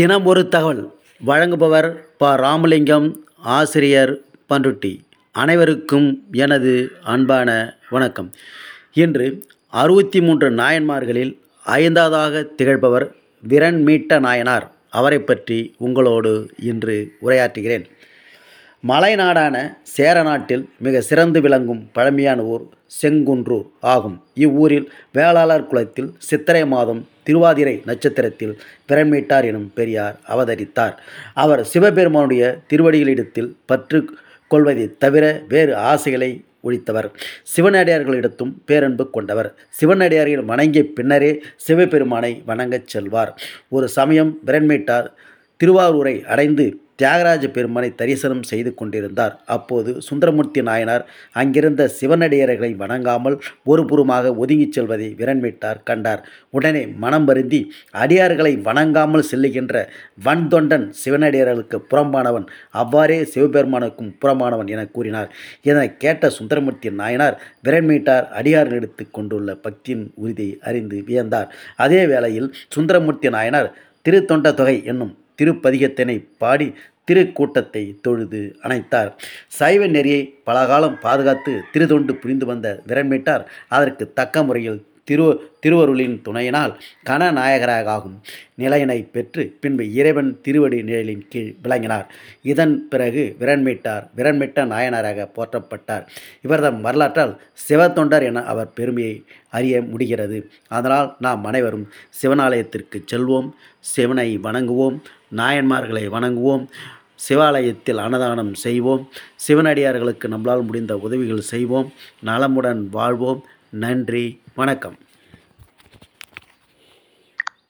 தினம் ஒரு தகவல். வழங்குபவர் ப. ராமலிங்கம் ஆசிரியர் பண்ருட்டி அனைவருக்கும் எனது அன்பான வணக்கம். இன்று அறுபத்தி மூன்று நாயன்மார்களில் ஐந்தாவதாக திகழ்பவர் விரன் மீட்ட நாயனார். அவரை பற்றி உங்களோடு இன்று உரையாற்றுகிறேன். மலை நாடான சேர நாட்டில் மிக சிறந்து விளங்கும் பழமையான ஊர் செங்குன்றூர் ஆகும். இவ்வூரில் வேளாளர் குலத்தில் சித்திரை மாதம் திருவாதிரை நட்சத்திரத்தில் பிறமீட்டார் எனும் பெரியார் அவதரித்தார். அவர் சிவபெருமானுடைய திருவடிகளிடத்தில் பற்று கொள்வதை தவிர வேறு ஆசைகளை ஒழித்தவர். சிவனடியார்களிடத்தும் பேரன்பு கொண்டவர். சிவனடியார்கள் வணங்கிய பின்னரே சிவபெருமானை வணங்கச் செல்வார். ஒரு சமயம் பிரண்மீட்டார் திருவாரூரை அடைந்து தியாகராஜ பெருமானை தரிசனம் செய்து கொண்டிருந்தார். அப்போது சுந்தரமூர்த்தி நாயனார் அங்கிருந்த சிவனடியர்களை வணங்காமல் ஒருபுறமாக ஒதுங்கிச் செல்வதை விரண்மிட்டார் கண்டார். உடனே மனம் வருந்தி அடியார்களை வணங்காமல் செல்லுகின்ற வன்தொண்டன் சிவனடியார்களுக்கு புறம்பானவன் அவ்வாறே சிவபெருமானுக்கும் புறம்பானவன் என கூறினார். இதனை கேட்ட சுந்தரமூர்த்தி நாயனார் விரண்மீட்டார் அடியார்களிடத்து கொண்டுள்ள பக்தியின் உறுதியை அறிந்து வியந்தார். அதே வேளையில் சுந்தரமூர்த்தி நாயனார் திருத்தொண்ட தொகை என்னும் திருப்பதிகத்தினை பாடி திருக்கூட்டத்தை தொழுது அணைத்தார். சைவ நெறியை பலகாலம் பாதுகாத்து திருதொண்டு புரிந்து வந்த விரண்மீட்டார் அதற்கு தக்க முறையில் திரு திருவருளின் துணையினால் கனநாயகராகும் நிலையினை பெற்று பின்பு இறைவன் திருவடி நிழலின் கீழ் விளங்கினார். இதன் பிறகு விரண்மீட்டார் விரண்மிட்ட நாயனராக போற்றப்பட்டார். இவர்தம் வரலாற்றால் சிவத்தொண்டர் என அவர் பெருமையை அறிய முடிகிறது. அதனால் நாம் அனைவரும் சிவனாலயத்திற்கு செல்வோம் சிவனை வணங்குவோம் நாயன்மார்களை வணங்குவோம். சிவாலயத்தில் அன்னதானம் செய்வோம். சிவனடியார்களுக்கு நம்மளால் முடிந்த உதவிகள் செய்வோம். நலமுடன் வாழ்வோம். நன்றி. வணக்கம்.